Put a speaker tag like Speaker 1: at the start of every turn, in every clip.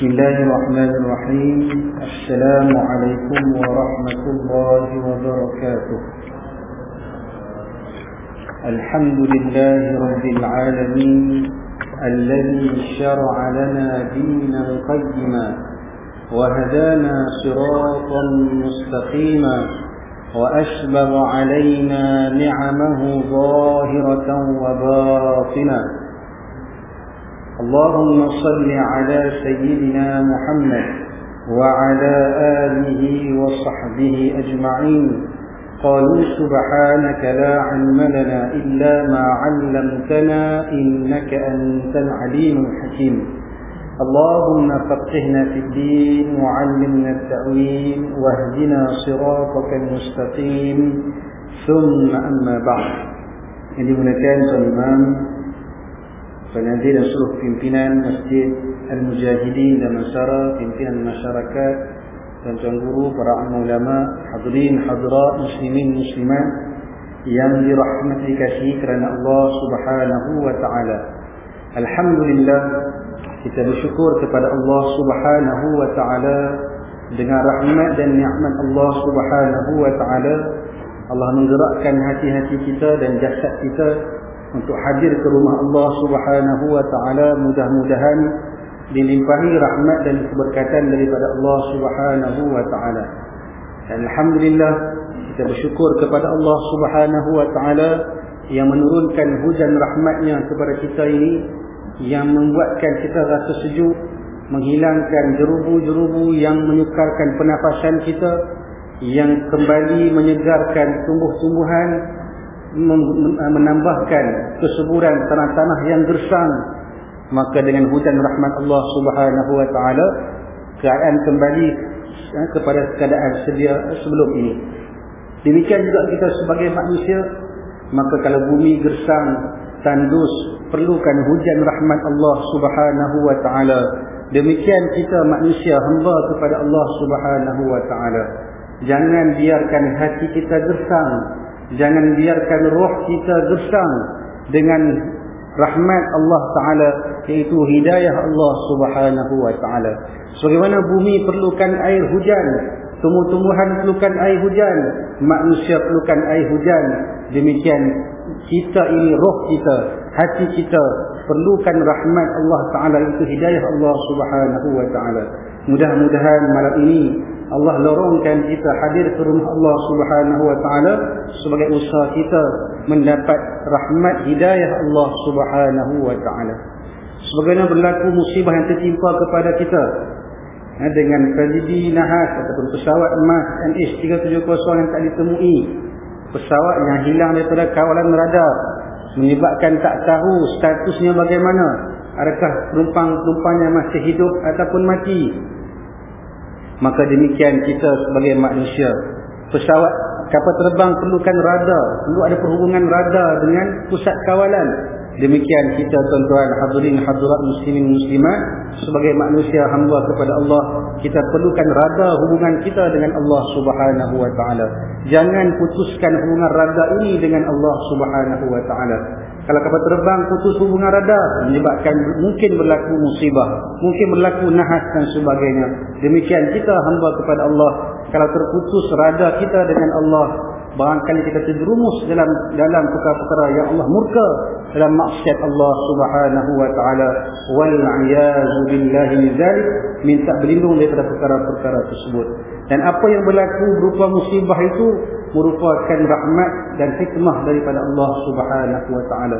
Speaker 1: بسم الله الرحمن الرحيم. السلام عليكم ورحمة الله وبركاته. الحمد لله رب العالمين الذي شرع لنا دينا قيما وهدانا صراطا مستقيما وأشبغ علينا نعمه ظاهرة وباطنة. اللهم صل على سيدنا محمد وعلى آله وصحبه أجمعين. قالوا سبحانك لا علم لنا إلا ما علمتنا إنك أنت العليم الحكيم. اللهم فقهنا في الدين وعلمنا التأويل واهدنا صراطك المستقيم. ثم أما بعد. Yang dimulakan tuan imam. Penanti dan seluruh pimpinan Masjid Al-Mujahidin dan Masyarakat pimpinan masyarakat dan tuan guru para ulama hadirin hadirat muslimin muslimat yang dirahmati kasih kerana Allah Subhanahu wa taala. Alhamdulillah kita bersyukur kepada Allah Subhanahu wa taala. Dengan rahmat dan nikmat Allah Subhanahu wa taala Allah menggerakkan hati-hati kita dan jasad kita untuk hadir ke rumah Allah Subhanahu wa taala mudah-mudahan dilimpahi rahmat dan keberkatan daripada Allah Subhanahu wa taala. Alhamdulillah kita bersyukur kepada Allah Subhanahu wa taala yang menurunkan hujan rahmatnya kepada kita ini yang membuatkan kita rasa sejuk, menghilangkan jerubu-jerubu yang menyukarkan pernafasan kita, yang kembali menyegarkan tumbuh-tumbuhan menambahkan kesuburan tanah-tanah yang gersang. Maka dengan hujan rahmat Allah Subhanahu wa taala keadaan kembali eh, kepada keadaan sedia sebelum ini. Demikian juga kita sebagai manusia maka kalau bumi gersang tandus perlukan hujan rahmat Allah Subhanahu wa taala. Demikian kita manusia hamba kepada Allah Subhanahu wa taala. Jangan biarkan hati kita gersang Jangan biarkan roh kita gersang dengan rahmat Allah Ta'ala iaitu hidayah Allah Subhanahu Wa Ta'ala. Sebagaimana bumi perlukan air hujan, tumbuh-tumbuhan perlukan air hujan, manusia perlukan air hujan. Demikian kita ini roh kita, hati kita perlukan rahmat Allah Ta'ala itu hidayah Allah Subhanahu Wa Ta'ala. Mudah-mudahan malam ini Allah lorongkan kita hadir ke rumah Allah Subhanahu wa taala sebagai usaha kita mendapat rahmat hidayah Allah Subhanahu wa taala. Sebagaimana berlaku musibah yang tertimpa kepada kita ha, dengan tragedi nahas ataupun pesawat emas NH370 yang tak ditemui, pesawat yang hilang daripada kawalan radar menyebabkan tak tahu statusnya bagaimana, adakah penumpang-penumpangnya masih hidup ataupun mati maka demikian kita sebagai manusia. Pesawat kapal terbang perlukan radar. Perlu ada perhubungan radar dengan pusat kawalan. Demikian kita tuan-tuan hadirin hadirat muslimin muslimat. Sebagai manusia hamba kepada Allah kita perlukan radar hubungan kita dengan Allah Subhanahu wa taala. Jangan putuskan hubungan radar ini dengan Allah Subhanahu wa taala kalau kapal terbang putus hubungan radar menyebabkan mungkin berlaku musibah, mungkin berlaku nahas dan sebagainya. Demikian kita hamba kepada Allah. Kalau terputus radar kita dengan Allah, barangkali kita terjerumus dalam dalam perkara-perkara yang Allah murka dalam maksiat Allah Subhanahu wa taala. Wal a'yazu billahi min dzalik, minta berlindung daripada perkara-perkara tersebut. Dan apa yang berlaku berupa musibah itu merupakan rahmat dan hikmah daripada Allah Subhanahu wa taala.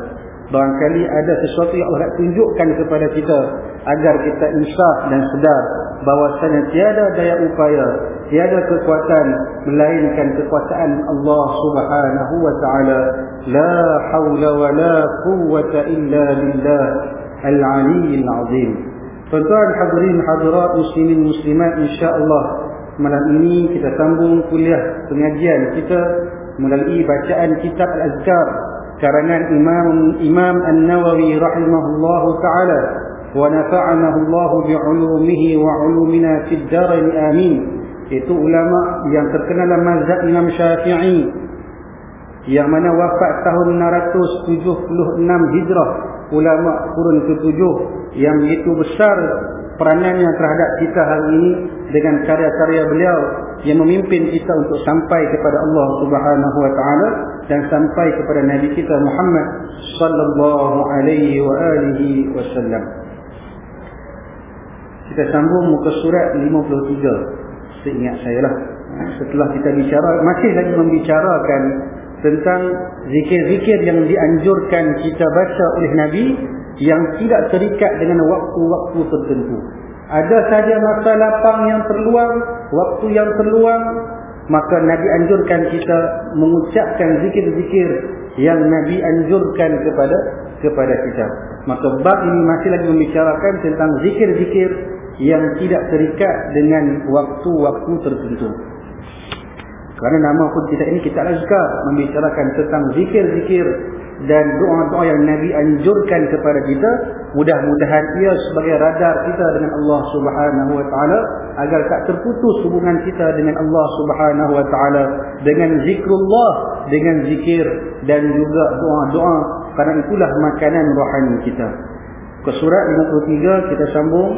Speaker 1: Barangkali ada sesuatu yang Allah tunjukkan kepada kita agar kita insaf dan sedar bahawasanya tiada daya upaya, tiada kekuatan melainkan kekuasaan Allah Subhanahu wa taala. La haula wa la quwwata illa billah al-'aliyyil 'azim. Tuan-tuan hadirin hadirat muslimin muslimat insya-Allah malam ini kita sambung kuliah pengajian kita melalui bacaan kitab Al-Azkar karangan Imam Imam An-Nawawi rahimahullahu taala wa nafa'anahu Allah bi'ulumihi wa 'ulumina fid darain amin. Itu ulama yang terkenal dalam mazhab Imam Syafi'i yang mana wafat tahun 676 Hijrah ulama kurun ke-7 yang begitu besar peranannya terhadap kita hari ini dengan karya-karya beliau yang memimpin kita untuk sampai kepada Allah Subhanahu wa taala dan sampai kepada nabi kita Muhammad sallallahu alaihi wa alihi wasallam. Kita sambung muka surat 53 seingat saya lah. Setelah kita bicara masih lagi membicarakan tentang zikir-zikir yang dianjurkan kita baca oleh nabi yang tidak terikat dengan waktu-waktu tertentu. Ada saja masa lapang yang terluang, waktu yang terluang, maka Nabi anjurkan kita mengucapkan zikir-zikir yang Nabi anjurkan kepada kepada kita. Maka bab ini masih lagi membicarakan tentang zikir-zikir yang tidak terikat dengan waktu-waktu tertentu. Kerana nama pun kita ini kita suka membicarakan tentang zikir-zikir dan doa-doa yang Nabi anjurkan kepada kita. Mudah-mudahan ia sebagai radar kita dengan Allah Subhanahu wa taala agar tak terputus hubungan kita dengan Allah Subhanahu wa taala dengan zikrullah dengan zikir dan juga doa-doa. Kerana itulah makanan rohani kita. Ke surat 53 kita sambung.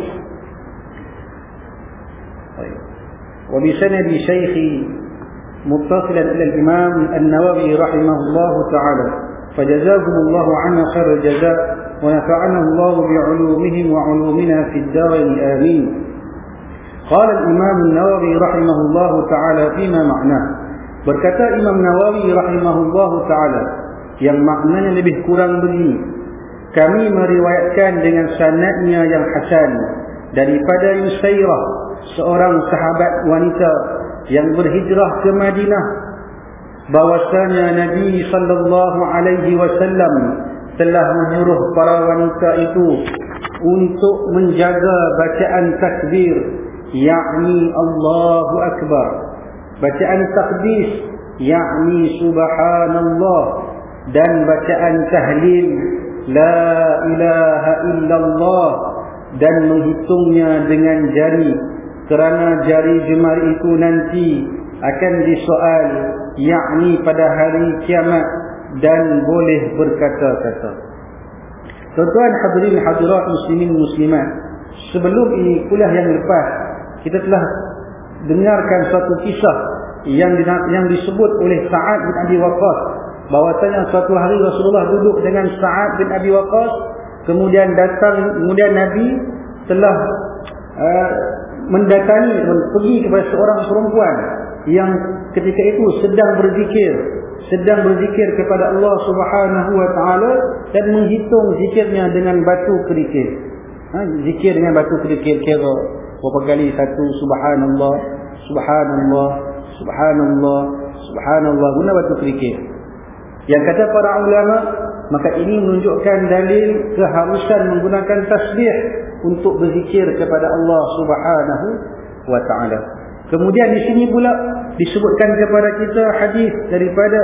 Speaker 1: Wa bi sanadi syaikhi muttasilan ila al-imam an-nawawi rahimahullahu ta'ala فجزاكم الله عنا خير الجزاء ونفعنا الله بعلومهم وعلومنا في الدارين آمين قال الإمام النووي رحمه الله تعالى فيما معناه berkata Imam Nawawi rahimahullahu taala yang maknanya lebih kurang begini kami meriwayatkan dengan sanadnya yang hasan daripada Yusairah seorang sahabat wanita yang berhijrah ke Madinah. Bahwasanya Nabi sallallahu alaihi wasallam telah menyuruh para wanita itu untuk menjaga bacaan takbir yakni Allahu akbar. Bacaan takbir yakni subhanallah. Dan bacaan tahlil la ilaha illallah. Dan menghitungnya dengan jari kerana jari jemari itu nanti akan disoal yakni pada hari kiamat dan boleh berkata-kata. Tuan-tuan hadirin hadirat muslimin muslimat, sebelum ini kuliah yang lepas kita telah dengarkan satu kisah yang yang disebut oleh Sa'ad bin Abi Waqqas bahwasanya suatu hari Rasulullah duduk dengan Sa'ad bin Abi Waqqas kemudian datang kemudian Nabi telah uh, mendatangi pergi kepada seorang perempuan yang ketika itu sedang berzikir sedang berzikir kepada Allah Subhanahu wa taala dan menghitung zikirnya dengan batu kerikil. Ha, zikir dengan batu kerikil kira berapa kali satu subhanallah subhanallah subhanallah subhanallah guna batu kerikil. Yang kata para ulama maka ini menunjukkan dalil keharusan menggunakan tasbih untuk berzikir kepada Allah Subhanahu wa taala. Kemudian di sini pula disebutkan kepada kita hadis daripada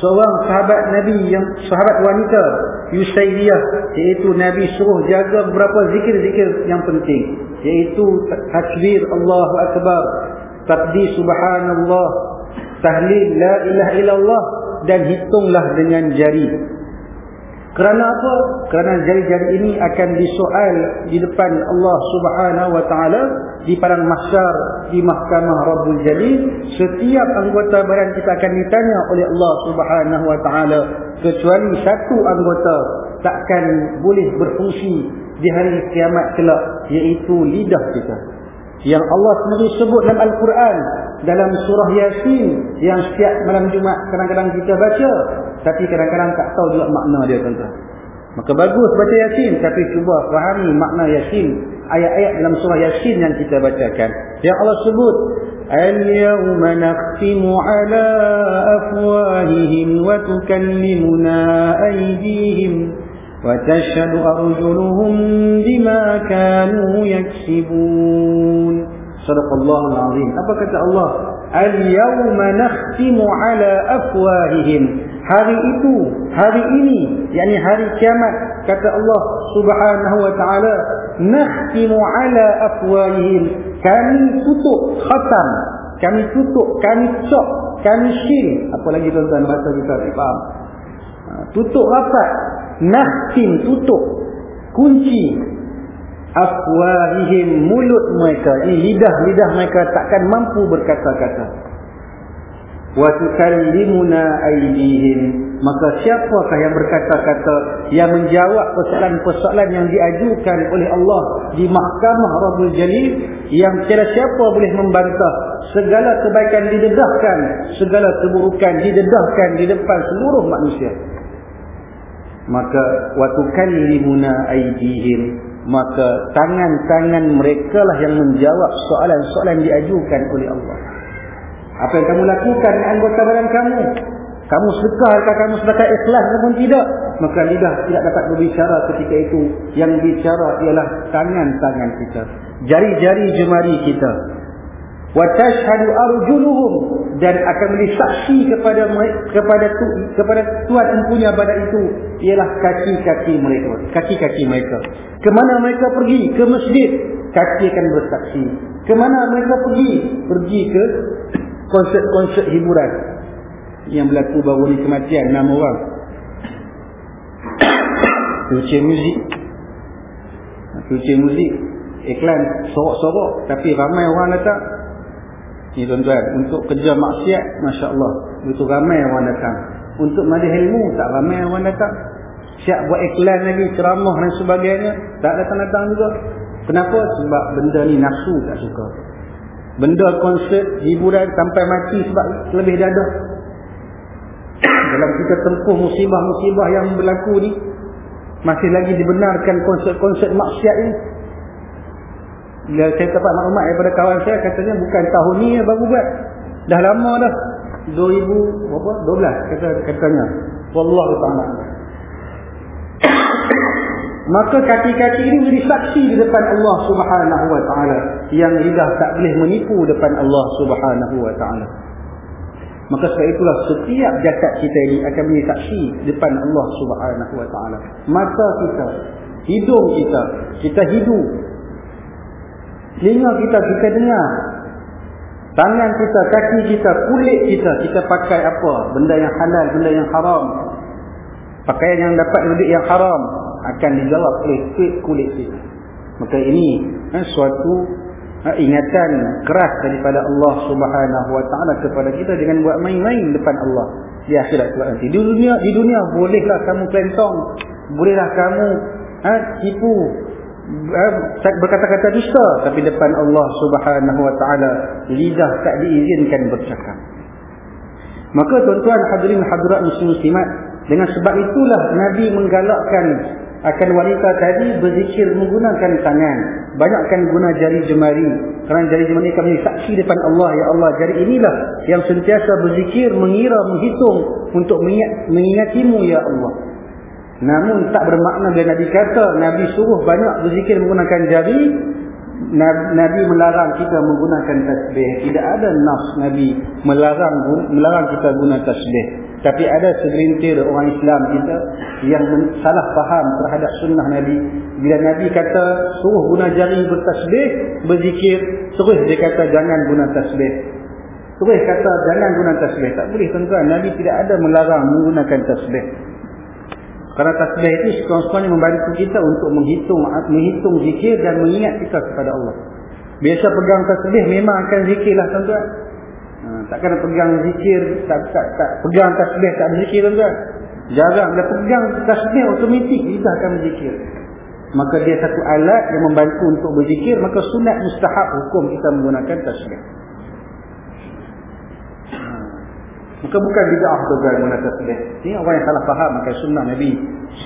Speaker 1: seorang sahabat Nabi yang sahabat wanita Yusaidiyah iaitu Nabi suruh jaga beberapa zikir-zikir yang penting iaitu takbir Allahu akbar takbir subhanallah tahlil la ilaha illallah dan hitunglah dengan jari kerana apa? Kerana jari-jari ini akan disoal di depan Allah Subhanahu wa taala di padang mahsyar di mahkamah Rabbul Jalil setiap anggota badan kita akan ditanya oleh Allah Subhanahu wa taala. Kecuali satu anggota takkan boleh berfungsi di hari kiamat kelak iaitu lidah kita. Yang Allah sendiri sebut dalam Al-Quran dalam surah Yasin yang setiap malam Jumat kadang-kadang kita baca tapi kadang-kadang tak tahu juga makna dia tuan-tuan maka bagus baca Yasin tapi cuba fahami makna Yasin ayat-ayat dalam surah Yasin yang kita bacakan yang Allah sebut Al-yawma nakhtimu ala afwahihim wa tukallimuna aydihim وتشهد أرجلهم بما كانوا يكسبون صدق الله العظيم apa kata Allah Al-yawma nakhtimu ala afwahihim. Hari itu, hari ini, yakni hari kiamat, kata Allah Subhanahu wa taala, nakhtimu ala afwahihim. Kami tutup khatam, kami tutup, kami cop, kami syil. Apa lagi tuan-tuan bahasa kita tak faham. Ha, tutup rapat, nakhtim tutup. Kunci afwahihim mulut mereka lidah-lidah mereka takkan mampu berkata-kata. Wa tukallimuna aydihim. Maka siapakah yang berkata-kata yang menjawab persoalan-persoalan yang diajukan oleh Allah di mahkamah Rabbul Jalil yang tiada siapa boleh membantah segala kebaikan didedahkan segala keburukan didedahkan di depan seluruh manusia. Maka waktu kallimuna aydihim maka tangan-tangan mereka lah yang menjawab soalan-soalan diajukan oleh Allah. Apa yang kamu lakukan anggota badan kamu? Kamu atau kamu sedekah ikhlas ataupun tidak? Maka lidah tidak dapat berbicara ketika itu. Yang bicara ialah tangan-tangan kita. Jari-jari jemari kita wa tashhadu arjuluhum dan akan menjadi saksi kepada kepada tu, kepada Tuhan empunya badan itu ialah kaki-kaki mereka kaki-kaki mereka. Ke mana mereka pergi? Ke masjid? Kaki akan bersaksi. Ke mana mereka pergi? Pergi ke konsert-konsert hiburan. Yang berlaku baru ni kematian enam orang. Cuci muzik. Cuci muzik. Iklan sorok-sorok. Tapi ramai orang datang ni tuan-tuan untuk kerja maksiat Masya Allah itu ramai orang datang. Untuk madi ilmu tak ramai orang datang. Siap buat iklan lagi ceramah dan sebagainya tak datang-datang juga. Kenapa? sebab benda ni nafsu tak suka. Benda konsert hiburan sampai mati sebab lebih dadah dalam kita tempuh musibah-musibah yang berlaku ni masih lagi dibenarkan konsep-konsep maksiat ini bila saya dapat maklumat daripada kawan saya katanya bukan tahun ni yang baru buat dah lama dah. 2012 kata katanya. Wallahu taala maka kaki-kaki ini menjadi saksi di depan Allah Subhanahu wa taala. Yang lidah tak boleh menipu depan Allah Subhanahu wa taala. Maka sebab itulah setiap jasad kita ini akan menjadi saksi depan Allah Subhanahu Wa Taala. Mata kita, hidung kita, kita hidup. Telinga kita, kita dengar. Tangan kita, kaki kita, kulit kita, kita pakai apa? Benda yang halal, benda yang haram. Pakaian yang dapat duit yang haram akan dijawab oleh kulit kita. Maka ini eh, suatu ha, ingatan keras daripada Allah Subhanahu Wa Taala kepada kita dengan buat main-main depan Allah di akhirat kelak nanti. Di dunia di dunia bolehlah kamu kelentong, bolehlah kamu ha, tipu berkata-kata dusta tapi depan Allah Subhanahu Wa Taala lidah tak diizinkan bercakap. Maka tuan-tuan hadirin hadirat muslim muslimat dengan sebab itulah Nabi menggalakkan akan wanita tadi berzikir menggunakan tangan. Banyakkan guna jari jemari. Kerana jari jemari menjadi saksi depan Allah. Ya Allah, jari inilah yang sentiasa berzikir, mengira, menghitung untuk mengingatimu, Ya Allah. Namun tak bermakna bila Nabi kata, Nabi suruh banyak berzikir menggunakan jari, Nabi melarang kita menggunakan tasbih. Tidak ada nafs Nabi melarang melarang kita guna tasbih. Tapi ada segelintir orang Islam kita yang salah faham terhadap sunnah Nabi. Bila Nabi kata suruh guna jari bertasbih, berzikir, terus dia kata jangan guna tasbih. Terus kata jangan guna tasbih. Tak boleh tuan-tuan. Nabi tidak ada melarang menggunakan tasbih. Karena tasbih itu sekurang-kurangnya membantu kita untuk menghitung menghitung zikir dan mengingat kita kepada Allah. Biasa pegang tasbih memang akan zikirlah tuan-tuan. Ha, takkan pegang zikir, tak, tak, tak, pegang tasbih tak berzikir tuan-tuan. Jarang dia pegang tasbih otomatik kita akan berzikir. Maka dia satu alat yang membantu untuk berzikir, maka sunat mustahab hukum kita menggunakan tasbih. Maka bukan bid'ah tuan guna tasbih. Ini orang yang salah faham akan sunnah Nabi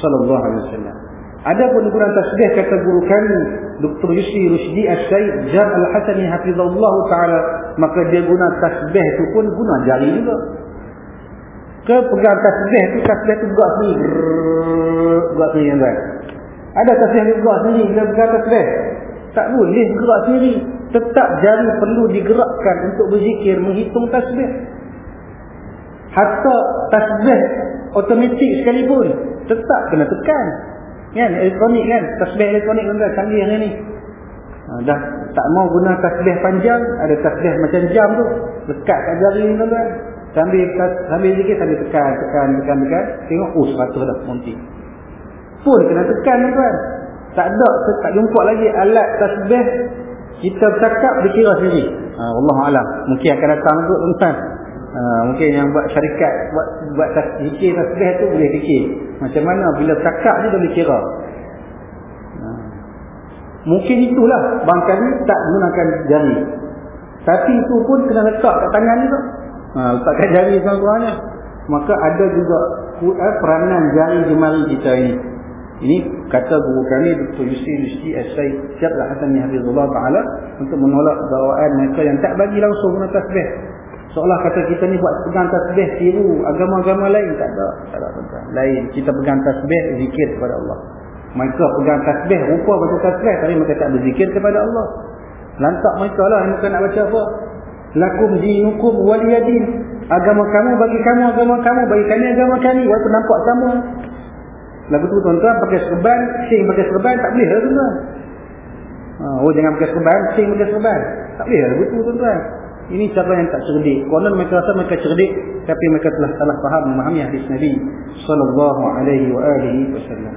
Speaker 1: sallallahu alaihi wasallam. Ada pun guna tasbih kata guru kami Dr. Yusri Rushdi Al-Syaid Jar Al-Hasani hafizallah taala maka dia guna tasbih tu pun guna jari juga. Ke pegang tasbih tu tasbih tu buat sendiri. Buat sendiri kan. Ada tasbih yang buat sendiri bila pegang tasbih. Tak boleh gerak sendiri. Tetap jari perlu digerakkan untuk berzikir menghitung tasbih hatta tasbih otomatik sekalipun tetap kena tekan. Kan elektronik kan? Tasbih elektronik tuan canggih hari ni. Ha, dah tak mau guna tasbih panjang ada tasbih macam jam tu lekat kat jari ni tuan sambil sambil zikir sambil tekan tekan tekan tekan. Tengok oh 100 dah monti. Pun kena tekan tuan tak ada tak jumpa lagi alat tasbih. Kita bercakap dikira sendiri. Ha, Allah Alam mungkin akan datang tu tuan ha, mungkin yang buat syarikat buat buat zikir tasbih tu boleh fikir. Macam mana bila cakap ni boleh kira. Ha. mungkin itulah bangkali tak menggunakan jari. Tapi itu pun kena letak kat tangan ni tu. Ha, letak kat jari seorang-orangnya maka ada juga eh, peranan jari jemari kita ini. Ini kata guru kami Dr. Yusri Yusri As-Said Syarlah Hasan Hafizullah Ta'ala untuk menolak bawaan mereka yang tak bagi langsung guna tasbih seolah kata kita ni buat pegang tasbih tiru agama-agama lain. Tak ada tak ada tentang lain kita pegang tasbih zikir kepada Allah. Mereka pegang tasbih rupa baca tasbih tapi mereka tak berzikir kepada Allah. Lantak mereka lah yang nak baca apa. Lakum dinukum waliyadin. Agama kamu bagi kamu agama kamu bagi kami agama kami. Waktu nampak sama. Lagu tu tuan-tuan pakai serban sing pakai serban tak boleh lah tuan-tuan. Ha, oh jangan pakai serban sing pakai serban. Tak boleh lah lagu tu tuan-tuan ini cara yang tak cerdik konon mereka rasa mereka cerdik tapi mereka telah salah faham memahami hadis Nabi sallallahu alaihi wa alihi wasallam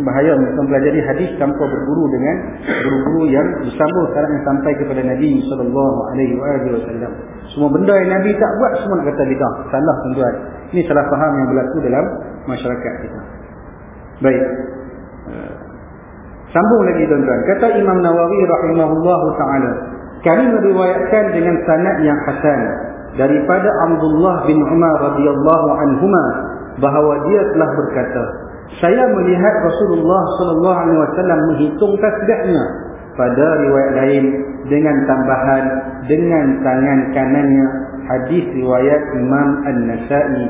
Speaker 1: bahaya mempelajari hadis tanpa berguru dengan guru-guru yang bersambung sekarang yang sampai kepada Nabi sallallahu alaihi wasallam. Semua benda yang Nabi tak buat semua nak kata bidah. Salah tuan-tuan. Ini salah faham yang berlaku dalam masyarakat kita. Baik. Eh, sambung lagi tuan-tuan. Kata Imam Nawawi rahimahullahu taala, kami meriwayatkan dengan sanad yang hasan daripada Abdullah bin Umar radhiyallahu anhuma bahawa dia telah berkata, saya melihat Rasulullah sallallahu alaihi wasallam menghitung tasbihnya pada riwayat lain dengan tambahan dengan tangan kanannya hadis riwayat Imam An-Nasa'i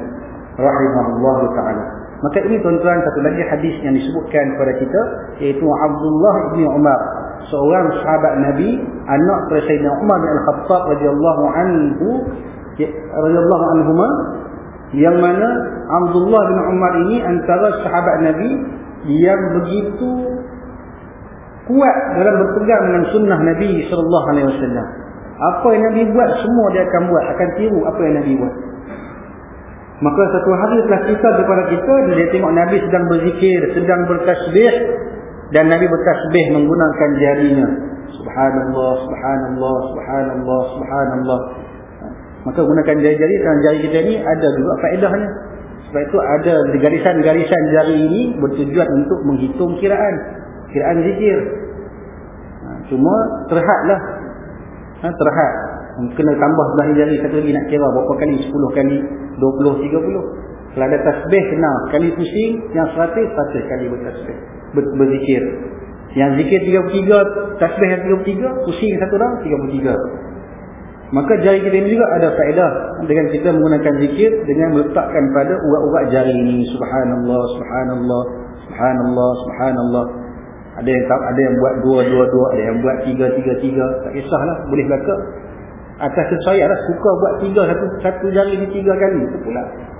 Speaker 1: rahimahullah taala. Maka ini tuan-tuan satu lagi hadis yang disebutkan kepada kita iaitu Abdullah bin Umar seorang sahabat Nabi anak Sayyidina Umar bin Al-Khattab radhiyallahu anhu ya, radhiyallahu anhuma yang mana Abdullah bin Umar ini antara sahabat Nabi yang begitu kuat dalam berpegang dengan sunnah Nabi sallallahu alaihi wasallam. Apa yang Nabi buat semua dia akan buat, akan tiru apa yang Nabi buat. Maka satu hari telah cerita kepada kita dia tengok Nabi sedang berzikir, sedang bertasbih dan Nabi bertasbih menggunakan jarinya. Subhanallah, subhanallah, subhanallah, subhanallah. Maka gunakan jari-jari dan jari kita ni ada juga faedahnya. Sebab itu ada garisan-garisan jari ini bertujuan untuk menghitung kiraan. Kiraan zikir. Ha, cuma terhadlah. Ha, terhad. Kena tambah sebelah jari satu lagi nak kira berapa kali. 10 kali, 20, 30. Kalau ada tasbih kena kali pusing. Yang 100, 100 kali bertasbih. Ber berzikir. Yang zikir 33, tasbih yang 33, pusing satu orang 33. Maka jari kita ini juga ada faedah dengan kita menggunakan zikir dengan meletakkan pada urat-urat jari ini subhanallah subhanallah subhanallah subhanallah. Ada yang tak ada yang buat dua dua dua, ada yang buat tiga tiga tiga. Tak kisahlah, boleh belaka. Atas saya lah suka buat tiga satu satu jari ni tiga kali itu pula.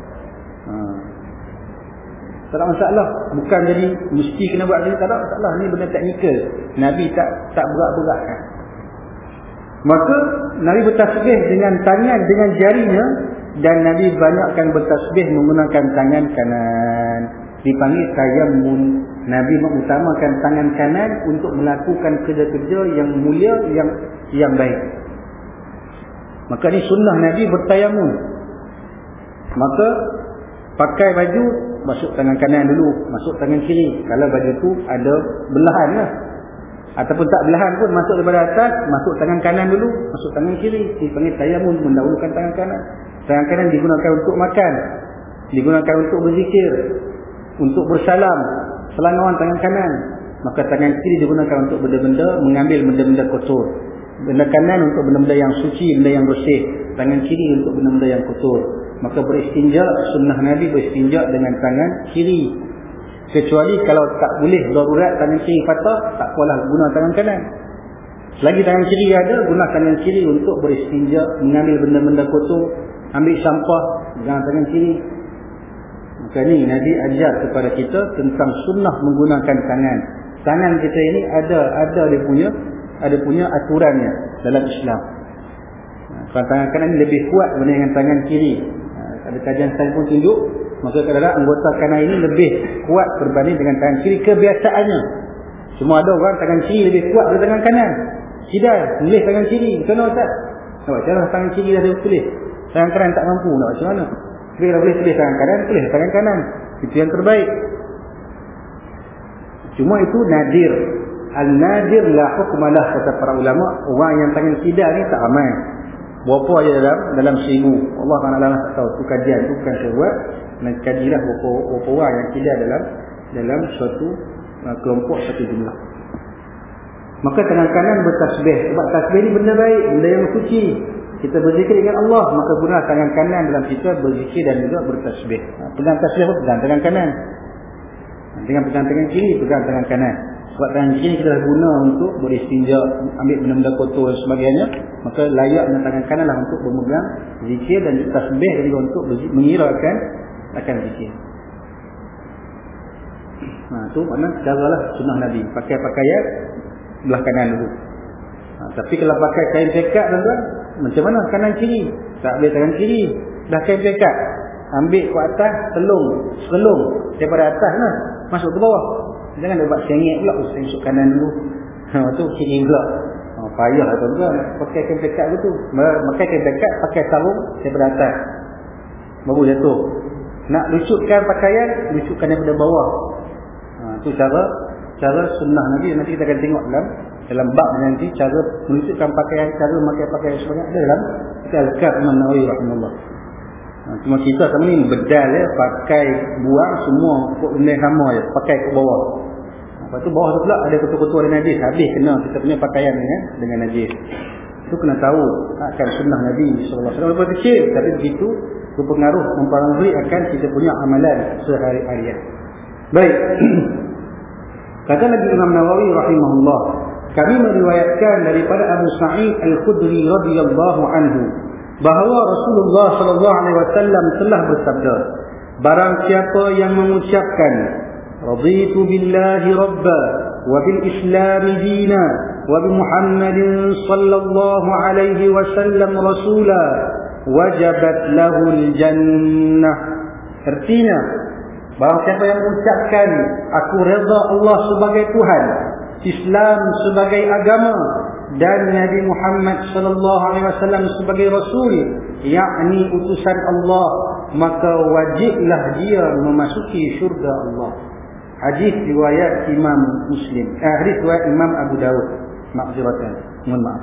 Speaker 1: Tak ada masalah. Bukan jadi mesti kena buat ni tak ada masalah. Ni benda teknikal. Nabi tak tak berat-beratkan. Maka Nabi bertasbih dengan tangan dengan jarinya dan Nabi banyakkan bertasbih menggunakan tangan kanan. Dipanggil tayammun. Nabi mengutamakan tangan kanan untuk melakukan kerja-kerja yang mulia yang yang baik. Maka ni sunnah Nabi bertayammun. Maka pakai baju masuk tangan kanan dulu, masuk tangan kiri. Kalau baju tu ada belahan lah. Ataupun tak belahan pun masuk daripada atas masuk tangan kanan dulu masuk tangan kiri. Dipanggil tayamun mendahulukan tangan kanan. Tangan kanan digunakan untuk makan digunakan untuk berzikir untuk bersalam. Selangauan tangan kanan. Maka tangan kiri digunakan untuk benda-benda mengambil benda-benda kotor. Benda kanan untuk benda-benda yang suci benda yang bersih. Tangan kiri untuk benda-benda yang kotor maka beristinja sunnah Nabi beristinja dengan tangan kiri Kecuali kalau tak boleh darurat tangan kiri patah, tak apalah guna tangan kanan. Selagi tangan kiri ada, guna tangan kiri untuk beristinja, mengambil benda-benda kotor, ambil sampah dengan tangan kiri. Maka ni Nabi ajar kepada kita tentang sunnah menggunakan tangan. Tangan kita ini ada ada dia punya ada punya aturannya dalam Islam. Tangan kanan lebih kuat berbanding dengan tangan kiri. Ada kajian saya pun tunjuk Maka kadang-kadang anggota kanan ini lebih kuat berbanding dengan tangan kiri kebiasaannya. Cuma ada orang tangan kiri lebih kuat daripada tangan kanan. Tidak, tulis tangan kiri. Macam mana Ustaz? Nak cara tangan kiri dah tulis. Tangan kanan tak mampu. Nak macam mana? Tapi kalau boleh tulis tangan kanan, tulis tangan kanan. Itu yang terbaik. Cuma itu nadir. Al-nadir la hukmalah kata para ulama. Orang yang tangan tidak ni tak aman. Berapa aja dalam dalam seribu. Allah Taala tak tahu tu kajian tu bukan saya buat. Dan kajilah berapa berapa orang yang tidak dalam dalam suatu uh, kelompok satu jumlah. Maka tangan kanan bertasbih. Sebab tasbih ni benda baik, benda yang suci. Kita berzikir dengan Allah, maka guna tangan kanan dalam kita berzikir dan juga bertasbih. Pegang tasbih pun pegang tangan kanan. Dengan pegang tangan kiri, pegang tangan kanan. Sebab tangan kiri kita dah guna untuk beristinja, ambil benda-benda kotor dan sebagainya. Maka layak dengan tangan kanan lah untuk memegang zikir dan tasbih juga untuk mengirakan akan zikir. Ha, tu mana cara lah sunnah Nabi. Pakai pakaian belah kanan dulu. Ha, tapi kalau pakai kain pekat tuan-tuan, macam mana kanan kiri? Tak boleh tangan kiri. Dah kain pekat. Ambil ke atas, telung, selung daripada atas lah. Masuk ke bawah. Jangan dia buat sengit pula. Saya masuk kanan dulu. Ha, tu kiri pula. Ha, payah lah tuan-tuan. Pakai kain pekat tu. Pakai kain pekat, pakai sarung daripada atas. Baru jatuh. Nak lucutkan pakaian, lucutkan daripada bawah. Ha, tu cara cara sunnah Nabi. Nanti kita akan tengok dalam dalam bab nanti cara menunjukkan pakaian, cara memakai pakaian sebanyak dalam Al-Qab Imam Nawawi rahimahullah. Ha, cuma kita sama ni bedal ya, pakai buang semua benda sama ya, pakai ke bawah. Lepas tu bawah tu pula ada ketua-ketua ada najis, habis kena kita punya pakaian dengan dengan najis. Itu kena tahu akan sunnah Nabi sallallahu alaihi wasallam kecil tapi begitu berpengaruh mempengaruhi akan kita punya amalan sehari-harian. Baik. Kata Nabi Imam Nawawi rahimahullah, kami meriwayatkan daripada Abu Sa'id Al-Khudri radhiyallahu anhu bahawa Rasulullah sallallahu alaihi wasallam telah bersabda, barang siapa yang mengucapkan raditu billahi rabba wa bil islam dina wa bi Muhammadin sallallahu alaihi wasallam rasula wajabat lahu al-jannah. Artinya Bahawa siapa yang mengucapkan aku reza Allah sebagai Tuhan, Islam sebagai agama dan Nabi Muhammad sallallahu alaihi wasallam sebagai rasul, yakni utusan Allah, maka wajiblah dia memasuki syurga Allah. Hadis riwayat Imam Muslim. Eh, hadis riwayat Imam Abu Dawud. Maafkan, mohon maaf.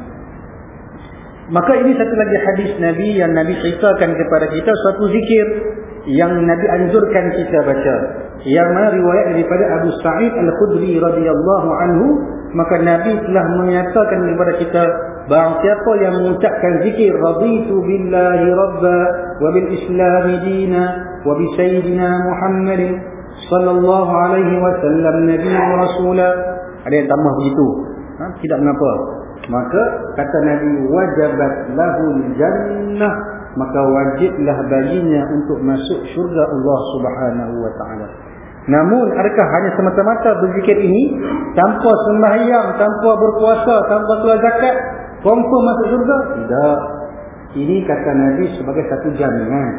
Speaker 1: Maka ini satu lagi hadis Nabi yang Nabi ceritakan kepada kita suatu zikir yang Nabi anjurkan kita baca yang mana riwayat daripada Abu Sa'id Al-Khudri radhiyallahu anhu maka Nabi telah menyatakan kepada kita bahawa siapa yang mengucapkan zikir raditu billahi rabba wa bil islam dina wa bi sayyidina Muhammad sallallahu alaihi wasallam nabi wa rasula ada yang tambah begitu ha? tidak mengapa maka kata Nabi wajabat lahul jannah maka wajiblah baginya untuk masuk syurga Allah Subhanahu wa taala. Namun adakah hanya semata-mata berzikir ini tanpa sembahyang, tanpa berpuasa, tanpa keluar zakat confirm masuk syurga? Tidak. Ini kata Nabi sebagai satu jaminan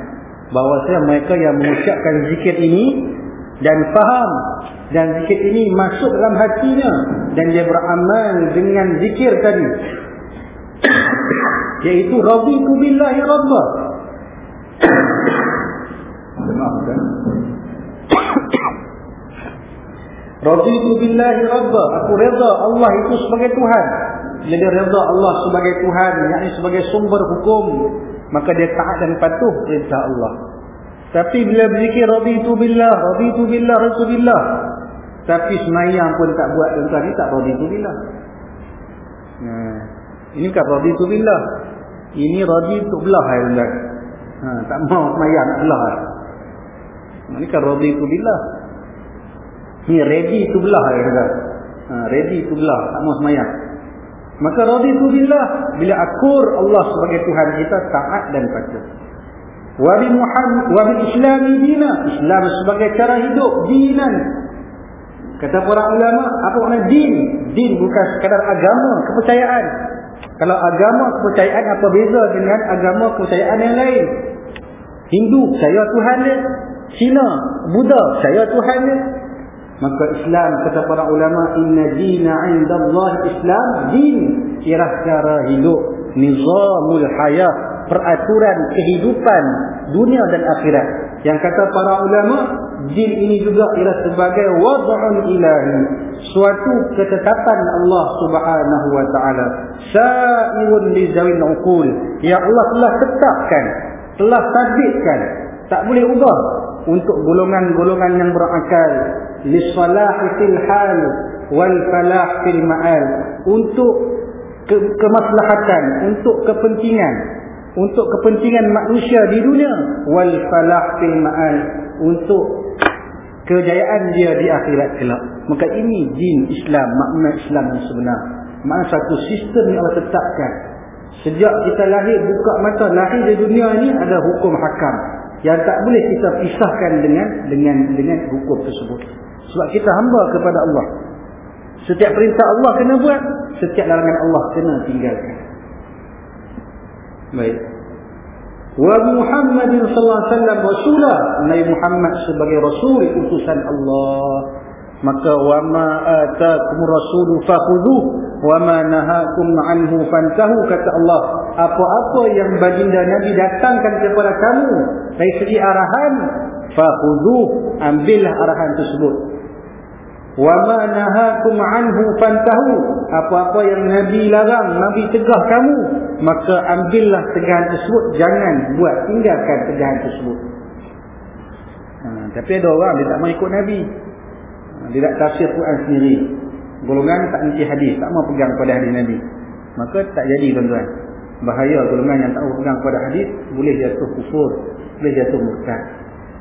Speaker 1: bahawa mereka yang mengucapkan zikir ini dan faham dan zikir ini masuk dalam hatinya dan dia beramal dengan zikir tadi yaitu raditu billahi rabba raditu billahi rabba aku reda Allah itu sebagai Tuhan. Bila dia reda Allah sebagai Tuhan yakni sebagai sumber hukum. Maka dia taat dan patuh perintah Allah. Tapi bila berzikir raditu billah raditu billah raditu billah. Tapi semayang pun tak buat tuan-tuan ni tak raditu billah. Nah ini kan raditu billah. Ini radi untuk belah hai benda. Ha, tak mau semayang nak belah. Ini kan radi itu billah. Ini ready itu belah hai benda. Ha, ready itu belah. Tak mau semayang. Maka radi itu billah. Bila akur Allah sebagai Tuhan kita taat dan patuh. Wabi Muhammad, wabi Islam dina. Islam sebagai cara hidup. Dinan. Kata para ulama, apa makna din? Din bukan sekadar agama, kepercayaan. Kalau agama kepercayaan apa beza dengan agama kepercayaan yang lain? Hindu percaya Tuhan dia. Cina, Buddha percaya Tuhan dia. Maka Islam kata para ulama inna dina 'inda Allah Islam din ialah cara hidup nizamul hayat peraturan kehidupan dunia dan akhirat. Yang kata para ulama din ini juga ialah sebagai wad'un ilahi suatu ketetapan Allah Subhanahu wa taala. Sa'irun li zawil uqul. Ya Allah telah tetapkan telah sabitkan tak boleh ubah untuk golongan-golongan yang berakal lisalahi fil hal wal falah fil ma'al untuk ke kemaslahatan untuk kepentingan untuk kepentingan manusia di dunia wal falah fil ma'al untuk kejayaan dia di akhirat kelak. Maka ini din Islam makna Islam yang sebenar. Makna satu sistem yang Allah tetapkan. Sejak kita lahir buka mata lahir di dunia ini ada hukum hakam. Yang tak boleh kita pisahkan dengan dengan dengan hukum tersebut sebab kita hamba kepada Allah. Setiap perintah Allah kena buat setiap larangan Allah kena tinggalkan. Baik. Wa Muhammad sallallahu alaihi wasallam rasulah. Nabi Muhammad sebagai rasul utusan Allah. Maka wa ma ataakum rasulu fakhudhu wa ma nahakum anhu fantahu kata Allah. Apa-apa yang baginda Nabi datangkan kepada kamu dari segi arahan fakhudhu ambillah arahan tersebut wa ma nahakum anhu fantahu. Apa-apa yang Nabi larang Nabi tegah kamu maka ambillah tegahan tersebut. Jangan buat tinggalkan tegahan tersebut. Ha, tapi ada orang dia tak mau ikut Nabi. Dia tak tafsir Quran sendiri. Golongan tak nanti hadis tak mau pegang pada hadis Nabi. Maka tak jadi tuan-tuan. Bahaya golongan yang tak mau pegang pada hadis boleh jatuh kufur boleh jatuh murtad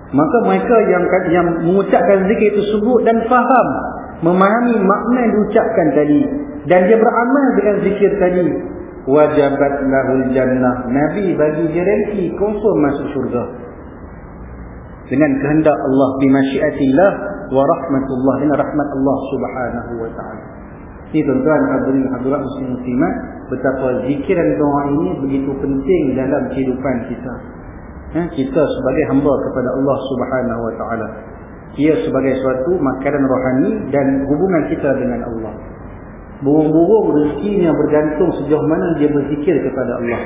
Speaker 1: maka mereka yang yang mengucapkan zikir tersebut dan faham memahami makna yang diucapkan tadi dan dia beramal dengan zikir tadi wajabat lahul jannah nabi bagi dia rezeki confirm masuk syurga dengan kehendak Allah bimasyiatillah wa rahmatullah dan rahmat Allah Subhanahu wa taala. Ini tuan-tuan hadirin hadirat muslim muslimat betapa zikir dan doa ini begitu penting dalam kehidupan kita. Ya, kita sebagai hamba kepada Allah Subhanahu wa taala. Ia sebagai suatu makanan rohani dan hubungan kita dengan Allah. Burung-burung rezekinya bergantung sejauh mana dia berzikir kepada Allah.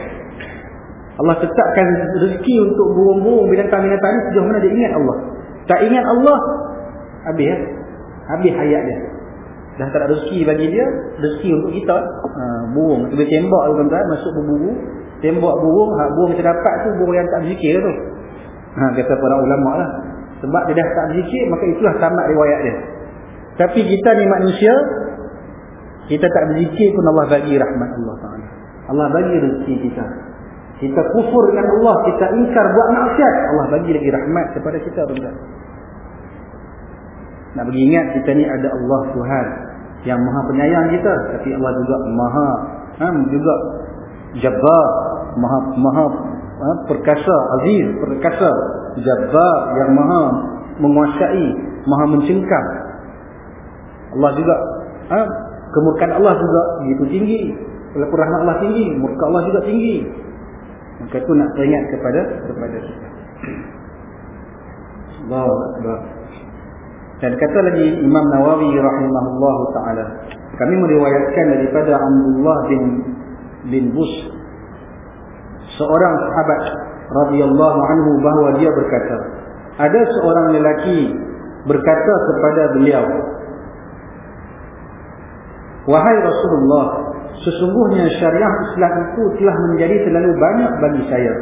Speaker 1: Allah tetapkan rezeki untuk burung-burung binatang-binatang ini sejauh mana dia ingat Allah. Tak ingat Allah, habis ya habis hayat dia dah tak ada rezeki bagi dia rezeki untuk kita. Ha, burung. Kita tembak tuan-tuan masuk berburu tembak burung ha, burung kita dapat tu burung yang tak berzikir tu. Ha, kata para ulama lah. Sebab dia dah tak berzikir maka itulah tamat riwayat dia. Tapi kita ni manusia kita tak berzikir pun Allah bagi rahmat Allah Ta'ala. Allah bagi rezeki kita. Kita kufur dengan Allah kita ingkar buat maksiat. Allah bagi lagi rahmat kepada kita tuan-tuan nak bagi ingat kita ni ada Allah Tuhan yang maha penyayang kita. Tapi Allah juga maha ha, juga jabbar. Maha, maha ha, perkasa, aziz, perkasa. Jabbar yang maha menguasai, maha mencengkam. Allah juga, ha, kemurkaan Allah juga begitu tinggi. Walaupun rahmat Allah tinggi, murka Allah juga tinggi. Maka itu nak teringat kepada kepada kita. Allah Allah. Dan kata lagi Imam Nawawi rahimahullah taala, kami meriwayatkan daripada Abdullah bin bin Bus seorang sahabat radhiyallahu anhu bahawa dia berkata, ada seorang lelaki berkata kepada beliau, Wahai Rasulullah, sesungguhnya syariah Islam itu telah menjadi terlalu banyak bagi saya.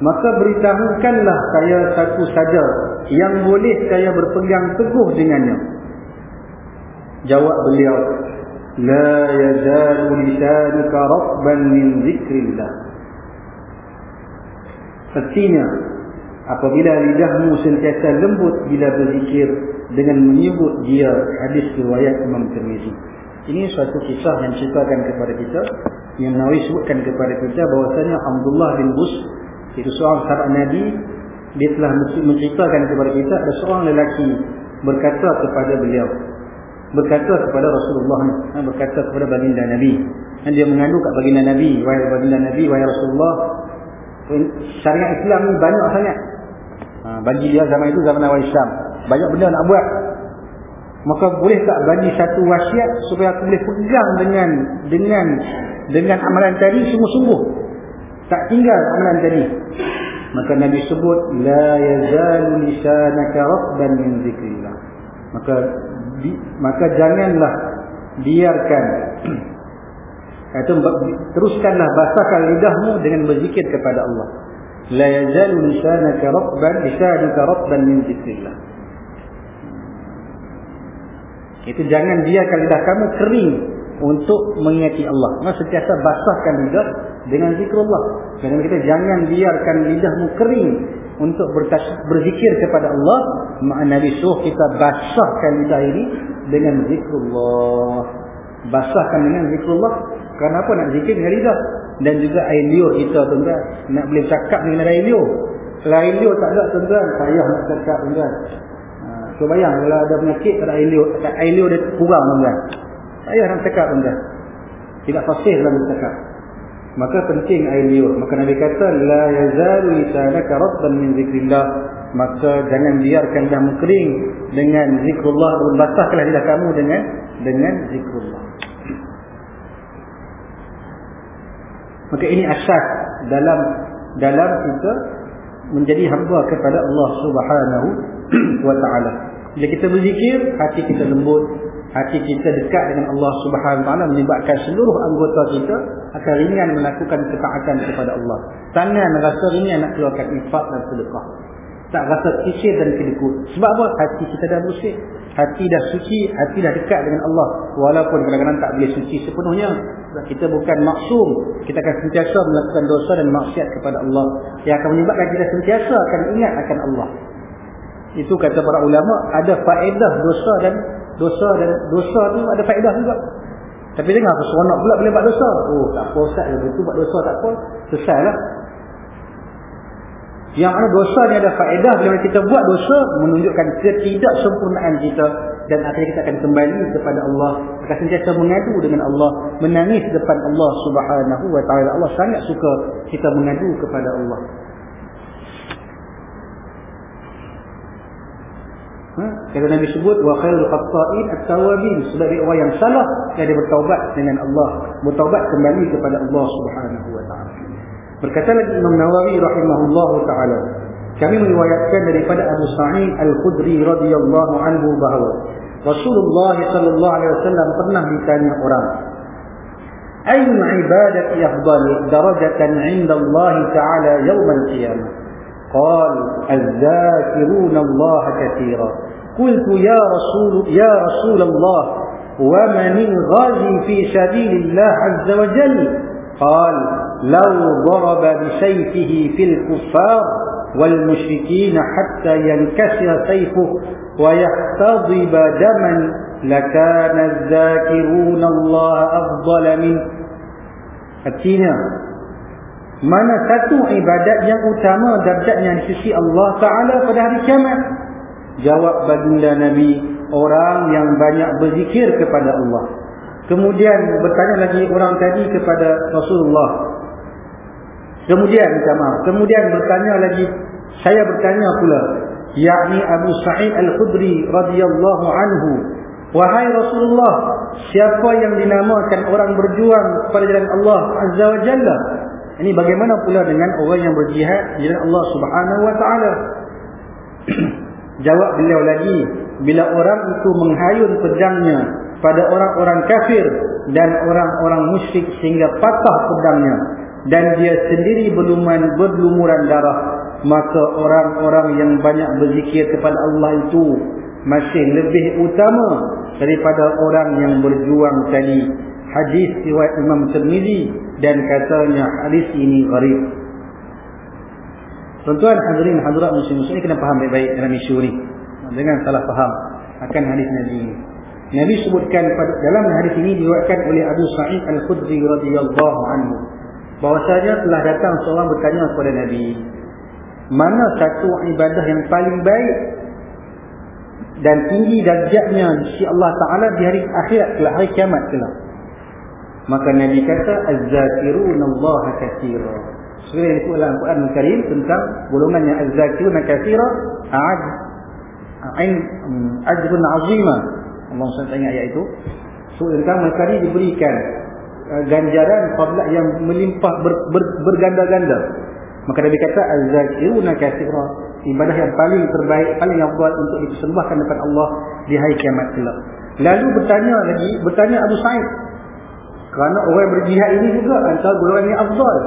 Speaker 1: Maka beritahukanlah saya satu saja yang boleh saya berpegang teguh dengannya. Jawab beliau la yazalu lisanuka ratban min zikrillah. Artinya apabila lidahmu sentiasa lembut bila berzikir dengan menyebut dia hadis riwayat Imam Tirmizi. Ini suatu kisah yang ceritakan kepada kita yang Nawawi sebutkan kepada kita bahwasanya Abdullah bin Bus itu seorang sahabat Nabi dia telah menceritakan kepada kita ada seorang lelaki berkata kepada beliau berkata kepada Rasulullah ha, berkata kepada baginda Nabi. Dan dia mengandung kat baginda Nabi wahai baginda Nabi wahai Rasulullah. Syariat Islam ni banyak sangat. Ha, bagi dia zaman itu zaman awal Islam. Banyak benda nak buat. Maka boleh tak bagi satu wasiat supaya aku boleh pegang dengan dengan dengan amalan tadi sungguh-sungguh? Tak tinggal amalan tadi maka Nabi sebut la yazalu lisanaka rabban min zikrillah. Maka di, maka janganlah biarkan atau teruskanlah basahkan lidahmu dengan berzikir kepada Allah. La yazalu lisanaka rabban lisanaka rabban min zikrillah. Itu jangan biarkan lidah kamu kering untuk mengingati Allah. Maka sentiasa basahkan lidah dengan zikrullah. Kerana kita jangan biarkan lidahmu kering untuk berzikir kepada Allah. Maka Nabi suruh kita basahkan lidah ini dengan zikrullah. Basahkan dengan zikrullah. Kenapa nak zikir dengan lidah? Dan juga air liur kita tuan-tuan. Nak boleh cakap dengan air liur. Kalau air liur tak ada tuan-tuan. Payah nak cakap tuan-tuan. So bayang kalau ada penyakit tak ada air liur, air liur dia kurang tuan-tuan. Payah nak cakap tuan-tuan. Tidak fasih dalam bercakap. Maka penting air liur. Maka Nabi kata la yazalu lisanaka rabban min zikrillah. Maka jangan biarkan dah kering dengan zikrullah basahkanlah lidah kamu dengan dengan zikrullah. Maka ini asas dalam dalam kita menjadi hamba kepada Allah Subhanahu wa taala. Bila kita berzikir, hati kita lembut, hati kita dekat dengan Allah Subhanahu wa taala menyebabkan seluruh anggota kita akan ringan melakukan ketaatan kepada Allah. Tangan rasa ringan nak keluarkan infak dan sedekah. Tak rasa kicir dan kedekut. Sebab apa? Hati kita dah bersih. Hati dah suci, hati dah dekat dengan Allah. Walaupun kadang-kadang tak boleh suci sepenuhnya. Kita bukan maksum. Kita akan sentiasa melakukan dosa dan maksiat kepada Allah. Yang akan menyebabkan kita sentiasa akan ingat akan Allah. Itu kata para ulama ada faedah dosa dan dosa dan dosa tu ada faedah juga. Tapi jangan aku seronok pula boleh buat dosa. Oh, tak apa Ustaz, betul buat dosa tak apa. Selesailah. Yang mana dosa ni ada faedah bila kita buat dosa menunjukkan ketidaksempurnaan kita dan akhirnya kita akan kembali kepada Allah. Akan sentiasa mengadu dengan Allah, menangis depan Allah Subhanahu wa taala. Allah sangat suka kita mengadu kepada Allah. Ha? Kata Nabi sebut wa khairul khata'in at-tawabin sebagai orang yang salah dia bertaubat dengan Allah, bertaubat kembali kepada Allah Subhanahu wa taala. Berkata lagi Imam Nawawi rahimahullahu taala, kami meriwayatkan daripada Abu Sa'id Al-Khudri radhiyallahu anhu bahawa Rasulullah sallallahu alaihi wasallam pernah ditanya orang, "Ayyu ibadati afdal darajatan 'inda Allah ta'ala yawm al-qiyamah?" قال الذاكرون الله كثيرا. قلت يا رسول يا رسول الله ومن الغازي في سبيل الله عز وجل؟ قال لو ضرب بسيفه في الكفار والمشركين حتى ينكسر سيفه ويحتضب دما لكان الذاكرون الله أفضل منه. Mana satu ibadat yang utama darjatnya di sisi Allah Ta'ala pada hari kiamat? Jawab baginda Nabi, orang yang banyak berzikir kepada Allah. Kemudian bertanya lagi orang tadi kepada Rasulullah. Kemudian, maaf, kemudian bertanya lagi, saya bertanya pula, yakni Abu Sa'id Al-Khudri radhiyallahu anhu, Wahai Rasulullah, siapa yang dinamakan orang berjuang pada jalan Allah Azza wa Jalla? Ini bagaimana pula dengan orang yang berjihad jalan Allah Subhanahu wa taala? Jawab beliau lagi, bila orang itu menghayun pedangnya pada orang-orang kafir dan orang-orang musyrik sehingga patah pedangnya dan dia sendiri berlumuran berlumuran darah, maka orang-orang yang banyak berzikir kepada Allah itu masih lebih utama daripada orang yang berjuang tadi. Hadis riwayat Imam Tirmizi dan katanya hadis ini gharib. Tuan-tuan hadirin hadirat muslim-muslim kena faham baik-baik dalam isu ini. Dengan salah faham akan hadis Nabi ini. Nabi sebutkan dalam hadis ini diriwayatkan oleh Abu Sa'id Al-Khudri radhiyallahu anhu bahwasanya telah datang seorang bertanya kepada Nabi, mana satu ibadah yang paling baik dan tinggi darjatnya sisi Allah Taala di hari akhirat kelak hari kiamat kelak. Maka Nabi kata az-zakirunallaha katsira. Surah yang disebut dalam Al-Quran Al-Karim tentang golongan yang az-zakiruna katsira a'ad ajrun 'azima. Allah SWT ingat ayat itu. So tentang mereka diberikan uh, ganjaran fadlah yang melimpah ber, ber, berganda-ganda. Maka Nabi kata al-zakiruna kathira. Ibadah yang paling terbaik paling yang buat untuk dipersembahkan depan Allah di hari kiamat kelak. Lalu bertanya lagi bertanya Abu Sa'id kerana orang berjihad ini juga antara golongan yang afdal.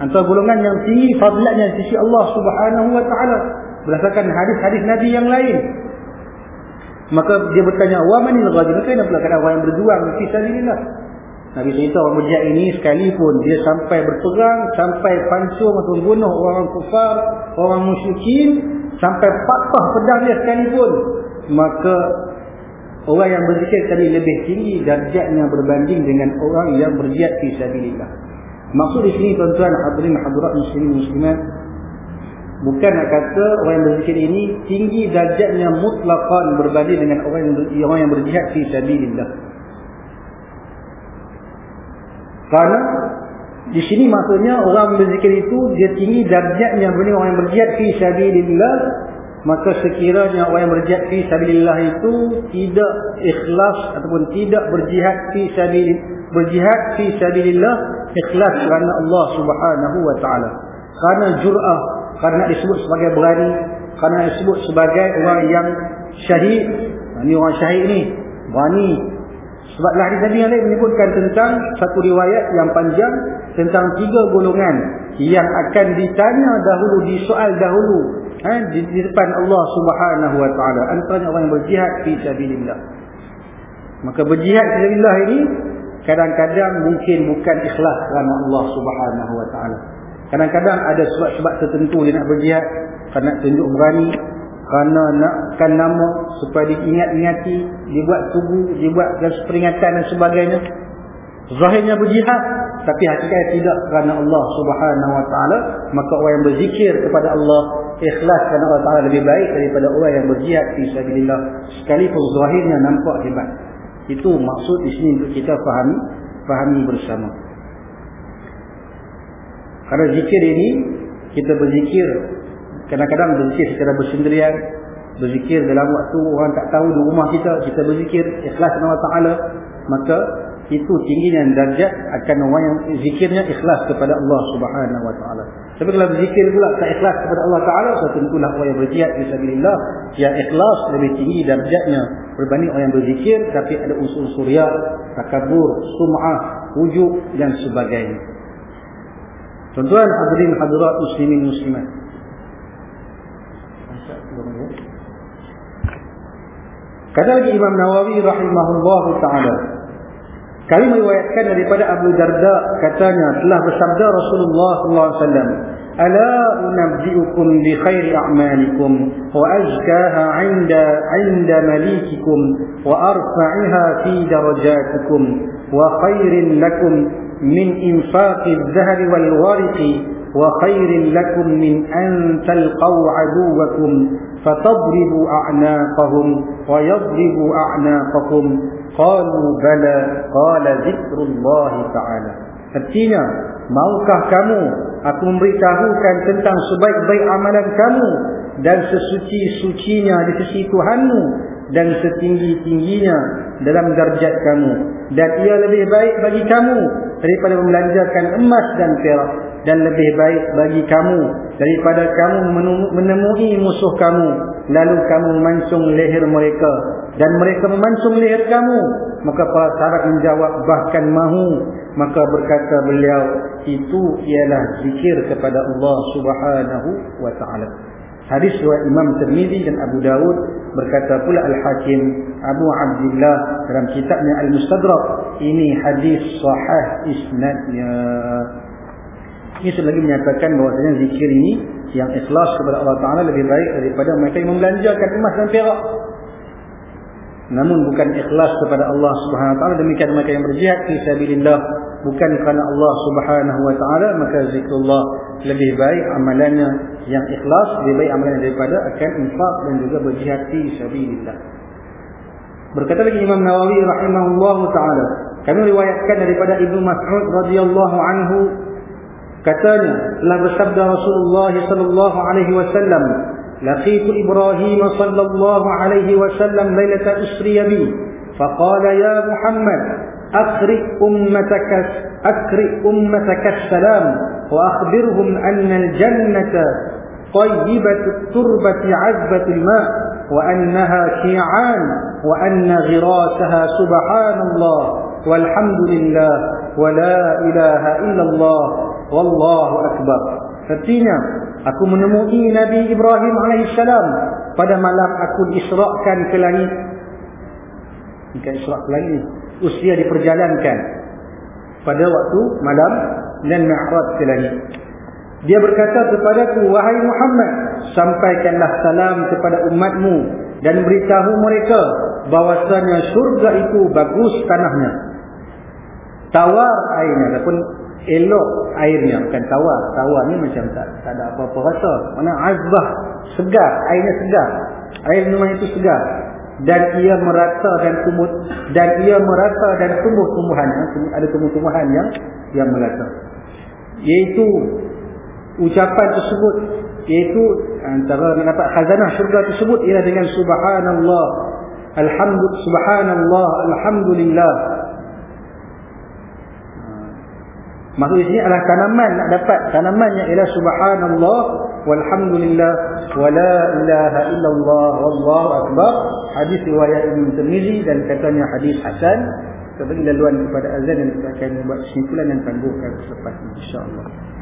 Speaker 1: Antara golongan yang tinggi fadlahnya di sisi Allah Subhanahu wa taala berdasarkan hadis-hadis Nabi yang lain. Maka dia bertanya wa manil ghadi maka kenapa pula kata orang yang berjuang fi sabilillah Nabi cerita orang berjihad ini sekalipun dia sampai berperang sampai pancung atau bunuh orang kufar orang musyrikin sampai patah pedang dia sekalipun maka orang yang berzikir tadi lebih tinggi darjatnya berbanding dengan orang yang berjihad fi sabilillah. Maksud di sini tuan-tuan hadirin hadirat muslimin muslimat bukan nak kata orang yang berzikir ini tinggi darjatnya mutlaqan berbanding dengan orang yang orang yang berjihad fi sabilillah. Kerana di sini maksudnya orang berzikir itu dia tinggi darjatnya berbanding orang yang berjihad fi sabilillah maka sekiranya orang yang berjihad fi sabilillah itu tidak ikhlas ataupun tidak berjihad fi sabilillah berjihad fi sabilillah ikhlas kerana Allah Subhanahu wa taala. Kerana jur'ah kerana disebut sebagai berani kerana disebut sebagai orang yang syahid. Ini orang syahid ni berani. Sebab hadis Nabi yang lain menyebutkan tentang satu riwayat yang panjang tentang tiga golongan yang akan ditanya dahulu disoal dahulu ha, di, di depan Allah Subhanahu wa taala. Antaranya orang yang berjihad fi sabilillah. Maka berjihad fi sabilillah ini kadang-kadang mungkin bukan ikhlas kerana Allah Subhanahu wa taala. Kadang-kadang ada sebab-sebab tertentu dia nak berjihad kerana tunjuk berani kerana nakkan nama supaya diingat-ingati dibuat tubuh dibuat peringatan dan sebagainya zahirnya berjihad tapi hakikatnya tidak kerana Allah Subhanahu wa taala maka orang yang berzikir kepada Allah ikhlas kerana Allah taala lebih baik daripada orang yang berjihad fi sabilillah. Sekalipun zahirnya nampak hebat. Itu maksud di sini untuk kita fahami fahami bersama. Kerana zikir ini kita berzikir kadang-kadang berzikir secara bersendirian berzikir dalam waktu orang tak tahu di rumah kita kita berzikir ikhlas kepada Allah taala maka itu tingginya darjat akan orang yang zikirnya ikhlas kepada Allah Subhanahu wa taala. Tapi kalau berzikir pula tak ikhlas kepada Allah taala, so tentulah orang yang berjihad fisabilillah yang ikhlas lebih tinggi darjatnya berbanding orang yang berzikir tapi ada unsur-unsur riya, takabur, sum'ah, wujud dan sebagainya. Tuan-tuan hadirin hadirat muslimin muslimat. Kata lagi Imam Nawawi rahimahullahu taala kami meriwayatkan daripada Abu Darda katanya telah bersabda Rasulullah wasallam Ala unabbiukum bi khairi a'malikum wa azkaha 'inda 'inda malikikum wa arfa'iha fi darajatikum wa khairin lakum min infaqi adh-dhahabi wal khairin lakum min an talqaw 'aduwakum fatadribu a'naqahum wa yadribu a'naqakum qalu bala qala zikrullah taala. Artinya maukah kamu aku memberitahukan tentang sebaik-baik amalan kamu dan sesuci-sucinya di sisi Tuhanmu dan setinggi-tingginya dalam darjat kamu. Dan ia lebih baik bagi kamu daripada membelanjakan emas dan perak dan lebih baik bagi kamu daripada kamu menemui musuh kamu. Lalu kamu memancung leher mereka. Dan mereka memancung leher kamu. Maka para sahabat menjawab bahkan mahu. Maka berkata beliau itu ialah zikir kepada Allah Subhanahu wa taala. Hadis riwayat Imam Tirmizi dan Abu Dawud berkata pula Al-Hakim Abu Abdullah dalam kitabnya Al-Mustadrak ini hadis sahih isnadnya ini lagi menyatakan bahawasanya zikir ini yang ikhlas kepada Allah Ta'ala lebih baik daripada mereka yang membelanjakan emas dan perak. Namun bukan ikhlas kepada Allah Subhanahu Wa Ta'ala demikian mereka yang berjihad fisabilillah bukan kerana Allah Subhanahu Wa Ta'ala maka zikrullah lebih baik amalannya yang ikhlas lebih baik amalannya daripada akan infak dan juga berjihad fisabilillah. Berkata lagi Imam Nawawi rahimahullahu taala, kami riwayatkan daripada Ibnu Mas'ud radhiyallahu anhu Katanya telah bersabda Rasulullah sallallahu alaihi wasallam, laqitu Ibrahim sallallahu alaihi wasallam lailata usriya bi faqala ya Muhammad أقرئ أمتك أقرئ أمتك السلام وأخبرهم أن الجنة طيبة التربة عذبة الماء وأنها شيعان وأن غراسها سبحان الله والحمد لله ولا إله إلا الله Wallahu akbar. Artinya, aku menemui Nabi Ibrahim AS pada malam aku diisrakan ke langit. Bukan israk ke langit. Usia diperjalankan pada waktu malam dan mi'rad ke langit. Dia berkata kepadaku, Wahai Muhammad, sampaikanlah salam kepada umatmu dan beritahu mereka bahawasanya syurga itu bagus tanahnya. Tawar airnya ataupun elok airnya bukan tawar. Tawar ni macam tak, tak ada apa-apa rasa. Mana azbah segar, airnya segar. Air minuman itu segar dan ia merata dan tumbuh dan ia merata dan tumbuh-tumbuhan ada tumbuh-tumbuhan yang yang merata. Yaitu ucapan tersebut yaitu antara nak dapat khazanah syurga tersebut ialah dengan subhanallah alhamdulillah subhanallah alhamdulillah maksud ini adalah tanaman nak dapat tanamannya ialah subhanallah walhamdulillah wala ilaha illallah wallahu akbar. Hadis riwayat Ibn Tirmizi dan katanya hadis hasan. Sebagai laluan kepada azan dan kita akan buat kesimpulan dan tangguhkan selepas ini insyaallah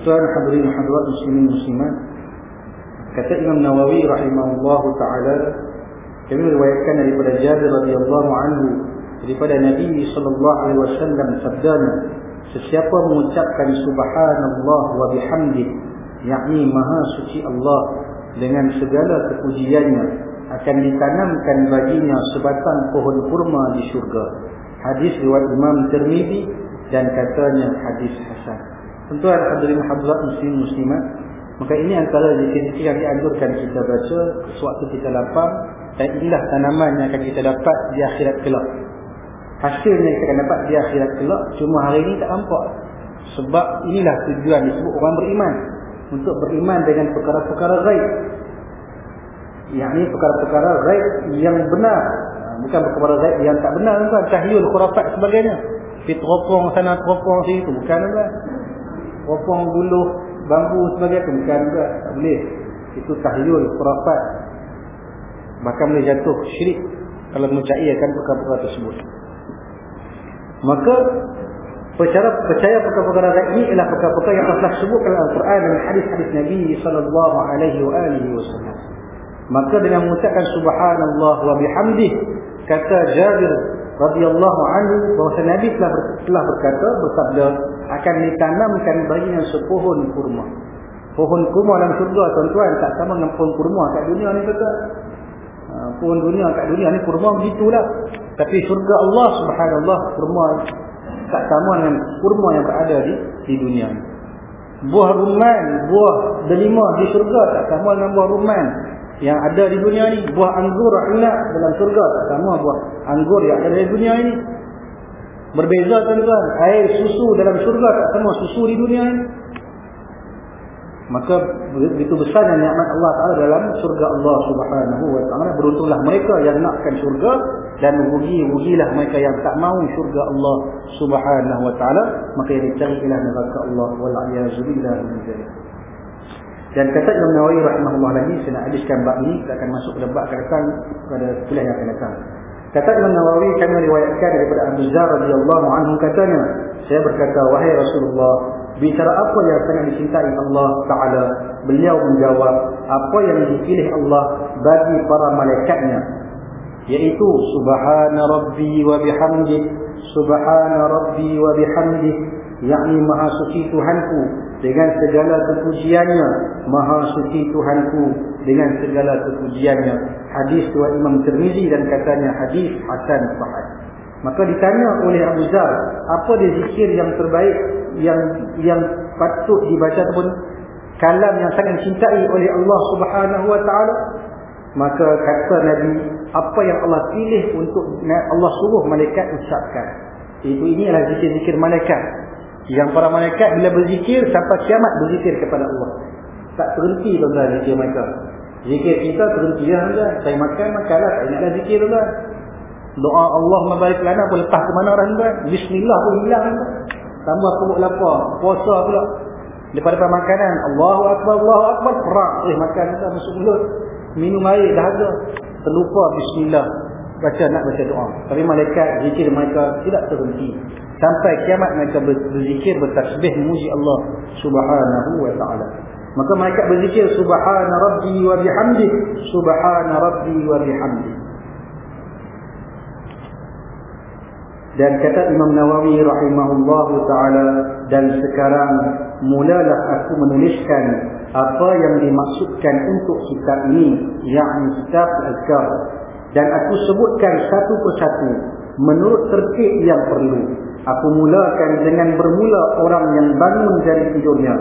Speaker 1: Tuan hadirin hadirat muslimin muslimat. Kata Imam Nawawi rahimahullah taala kami meriwayatkan daripada Jabir radhiyallahu anhu daripada Nabi sallallahu alaihi wasallam sabdanya sesiapa mengucapkan subhanallah wa bihamdi yakni maha suci Allah dengan segala kepujiannya akan ditanamkan baginya sebatang pohon kurma di syurga. Hadis riwayat Imam Tirmizi dan katanya hadis hasan. Tuan hadirin hadirat muslim muslimat Maka ini antara zikir-zikir yang dianjurkan kita baca Sewaktu kita lapar Dan inilah tanaman yang akan kita dapat di akhirat kelak. Hasilnya kita akan dapat di akhirat kelak cuma hari ini tak nampak. Sebab inilah tujuan disebut orang beriman untuk beriman dengan perkara-perkara gaib. Yang ini perkara-perkara gaib yang benar. Bukan perkara gaib yang tak benar bukan tahyul khurafat sebagainya. Fitropong sana teropong sini itu bukan bukan teropong buluh bambu sebagainya itu bukan juga tak boleh. Itu tahyul khurafat. Bahkan boleh jatuh syirik kalau mencairkan perkara-perkara tersebut. Maka percaya percaya perkara-perkara ini ialah perkara-perkara yang telah sebutkan dalam Al-Quran dan hadis-hadis Nabi sallallahu alaihi wa alihi wasallam. Maka dengan mengucapkan subhanallah wa bihamdih kata Jabir radhiyallahu anhu bahawa Nabi telah, ber, telah berkata bersabda akan ditanamkan baginya sepohon kurma. Pohon kurma dalam surga tuan-tuan tak sama dengan pohon kurma kat dunia ni kata. Ha, pohon dunia kat dunia ni kurma begitulah. Tapi surga Allah subhanallah kurma tak sama dengan kurma yang berada di di dunia ni. Buah rumman buah delima di surga tak sama dengan buah rumman yang ada di dunia ni. Buah anggur enak dalam surga tak sama buah anggur yang ada di dunia ini berbeza tuan-tuan air susu dalam surga tak sama susu di dunia ini maka begitu besarnya nikmat Allah Taala dalam surga Allah Subhanahu wa taala beruntunglah mereka yang nakkan surga dan rugi-rugilah mereka yang tak mahu surga Allah Subhanahu wa taala maka yang dicari ialah neraka Allah. Wal a'yazu billahi min dzalik. Dan kata Imam Nawawi rahimahullah lagi saya nak habiskan bab ini kita akan masuk ke bab akan pada kuliah yang akan datang. Kata Imam Nawawi kami riwayatkan daripada Abu Zar radhiyallahu anhu katanya saya berkata wahai Rasulullah bicara apa yang sangat dicintai Allah taala beliau menjawab apa yang dipilih Allah bagi para malaikatnya yaitu subhana rabbi wa bihamdi subhana rabbi wa bihamdi yakni maha suci Tuhanku dengan segala kepujiannya maha suci Tuhanku dengan segala kepujiannya hadis dua Imam Tirmizi dan katanya hadis hasan sahih maka ditanya oleh Abu Zar apa dia zikir yang terbaik yang yang patut dibaca ataupun kalam yang sangat dicintai oleh Allah Subhanahu wa taala maka kata Nabi apa yang Allah pilih untuk Allah suruh malaikat ucapkan itu ini adalah zikir-zikir malaikat yang para malaikat bila berzikir sampai kiamat berzikir kepada Allah. Tak berhenti tuan-tuan zikir mereka. Zikir kita berhenti ya tuan Saya makan, makanlah. Tak ingatlah zikir tuan Doa Allah mabarik lana pun lepas ke mana orang tuan Bismillah pun hilang tuan Tambah perut lapar. Puasa pula. Daripada makanan. Allahu Akbar, Allahu Akbar. Perak. Eh makan tuan masuk mulut. Minum air dah ada. Terlupa Bismillah. Baca nak baca doa. Tapi malaikat zikir mereka tidak terhenti sampai kiamat mereka berzikir bertasbih memuji Allah Subhanahu wa taala maka mereka berzikir subhana rabbi wa bihamdi subhana rabbi wa bihamdi dan kata Imam Nawawi rahimahullahu taala dan sekarang mulalah aku menuliskan apa yang dimaksudkan untuk kitab ini yakni kitab azkar dan aku sebutkan satu persatu menurut tertib yang perlu Aku mulakan dengan bermula orang yang bangun dari tidurnya.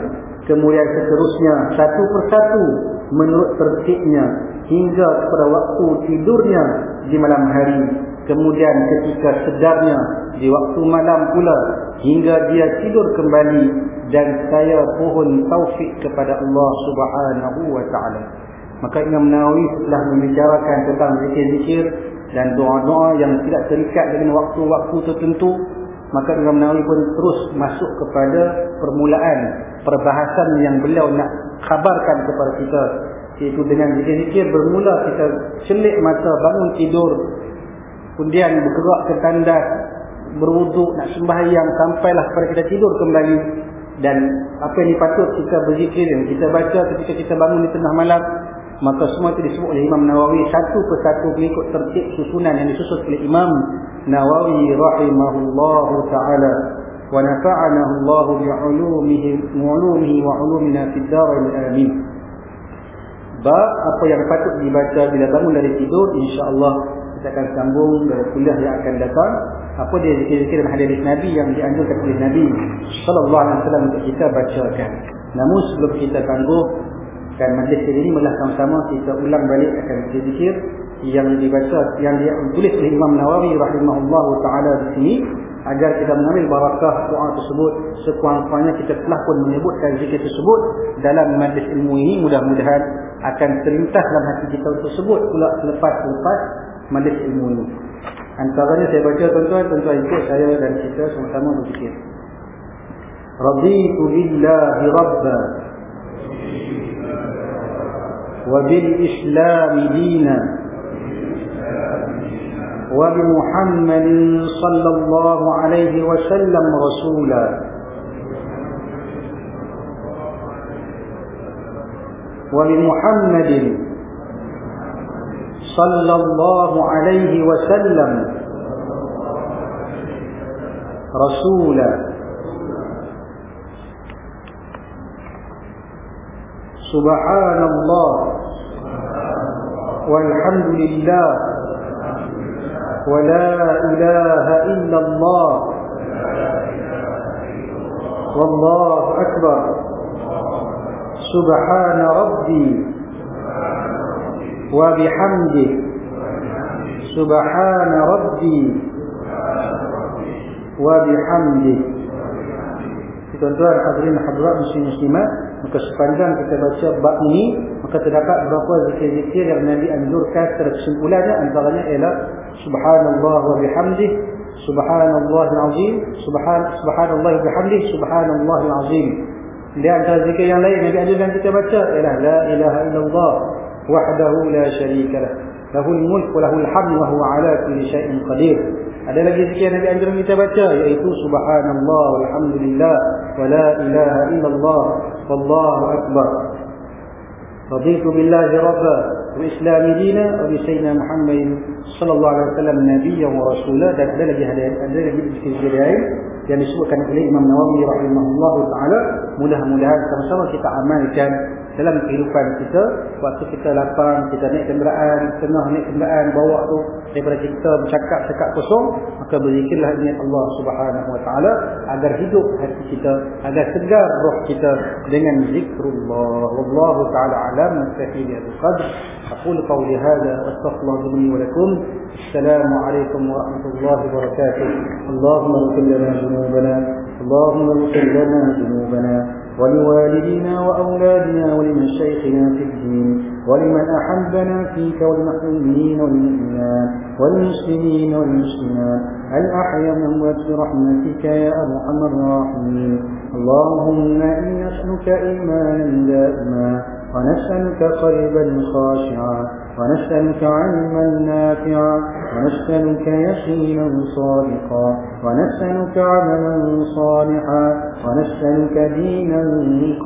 Speaker 1: Kemudian seterusnya satu persatu menurut tertibnya hingga kepada waktu tidurnya di malam hari. Kemudian ketika sedarnya di waktu malam pula hingga dia tidur kembali dan saya pohon taufik kepada Allah Subhanahu wa taala. Maka Imam Nawawi telah membicarakan tentang zikir-zikir dan doa-doa yang tidak terikat dengan waktu-waktu tertentu maka Imam Nawawi pun terus masuk kepada permulaan perbahasan yang beliau nak khabarkan kepada kita iaitu dengan zikir-zikir bermula kita celik mata bangun tidur kemudian bergerak ke tandas berwuduk nak sembahyang sampailah kepada kita tidur kembali. Dan apa yang patut kita berzikir yang kita baca ketika kita bangun di tengah malam maka semua itu disebut oleh Imam Nawawi satu persatu mengikut tertib susunan yang disusun oleh Imam Nawawi rahimahullahu taala. Wa nafa'anahu Allah bi'ulumihi mu'ulumihi wa 'ulumina fid darain amin. Ba apa yang patut dibaca bila bangun dari tidur insya-Allah kita akan sambung dari kuliah yang akan datang. Apa dia zikir-zikir hadis Nabi yang dianjurkan oleh Nabi sallallahu alaihi wasallam untuk kita bacakan. Namun sebelum kita tangguh dan majlis ini malah sama-sama kita ulang balik akan zikir yang dibaca yang ditulis oleh Imam Nawawi rahimahullah taala di sini agar kita mengambil barakah doa tersebut. Sekurang-kurangnya kita telah pun menyebutkan zikir tersebut dalam majlis ilmu ini. Mudah-mudahan akan terlintas dalam hati kita untuk sebut pula selepas-selepas majlis ilmu ini antaranya saya baca tuan-tuan tuan-tuan ikut saya dan kita sama-sama berzikir Raditu billahi rabba wa bil islam dina وبمحمد صلى الله عليه وسلم رسولا وبمحمد صلى الله عليه وسلم رسولا سبحان الله والحمد لله ولا إله إلا الله والله أكبر سبحان ربي وبحمده سبحان ربي وبحمده Tuan-tuan hadirin hadirat muslim muslimat Maka sepanjang kita baca bab ini Maka terdapat beberapa zikir-zikir yang Nabi anjurkan Secara kesimpulannya antaranya ialah subhanallah wa bihamdih subhanallah azim subhan subhanallah wa bihamdih subhanallah azim dia antara zikir yang lain Nabi ajarkan kita baca ialah la ilaha illallah وحده لا شريك له. له الملك وله الحمد وهو على كل شيء قدير. Ada lagi zikir yang Nabi anjuran kita الله iaitu subhanallah walhamdulillah wala ilaha illallah wallahu akbar. رضيت بالله ربا وإسلام دينا وبسيدنا محمد صلى الله عليه وسلم نبيا ورسولا دخل جهل أدل في الجلاي يعني سوء كان إليه إمام نووي رحمه الله تعالى مله ملهان كان شرط تعامل كان dalam kehidupan kita waktu kita lapang kita naik kenderaan tengah naik kenderaan bawa tu daripada kita bercakap-cakap kosong maka berzikirlah ingat Allah Subhanahu wa taala agar hidup hati kita agar segar roh kita dengan zikrullah wallahu taala alam nastafi bi qadr aqul qawli hadha astaghfirullah li wa lakum assalamu alaikum warahmatullahi wabarakatuh allahumma ighfir lana dhunubana اللهم اغفر لنا ذنوبنا ولوالدينا وأولادنا ولمشايخنا في الدين ولمن أحبنا فيك وللمؤمنين والمؤمنات والمسلمين والمسلمات. الأحياء من برحمتك يا أرحم الراحمين. اللهم إني أسألك إيمانا دائما ونسألك قلبا خاشعا ونسألك علما نافعا ونسألك يقينا صادقا ونسألك عملا صالحا ونسألك دينا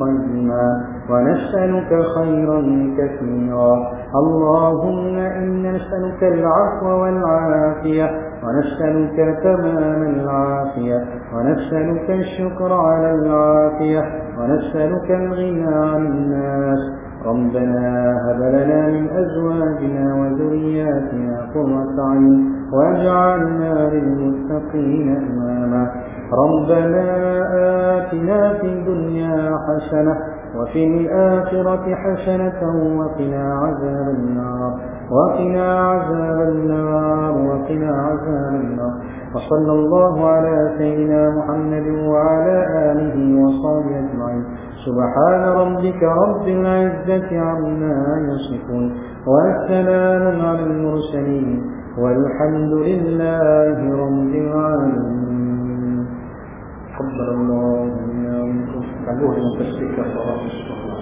Speaker 1: قيما ونسألك خيرا كثيرا. اللهم إنا نسألك العفو والعافية ونسألك تمام العافية ونسألك الشكر على العافية ونسألك الغنى عن الناس. ربنا هب لنا من أزواجنا وذرياتنا قرة عين واجعلنا للمتقين إماما. ربنا آتنا في الدنيا حسنة وفي الآخرة حسنة وقنا عذاب النار. وقنا عذاب النار وقنا عذاب النار. وصلى الله على سيدنا محمد وعلى آله وصحبه أجمعين. سبحان ربك رب العزة عما يصفون. والسلام على المرسلين. والحمد لله رب العالمين. قبل الله. kalau dengan tersikap Allah subhanahu wa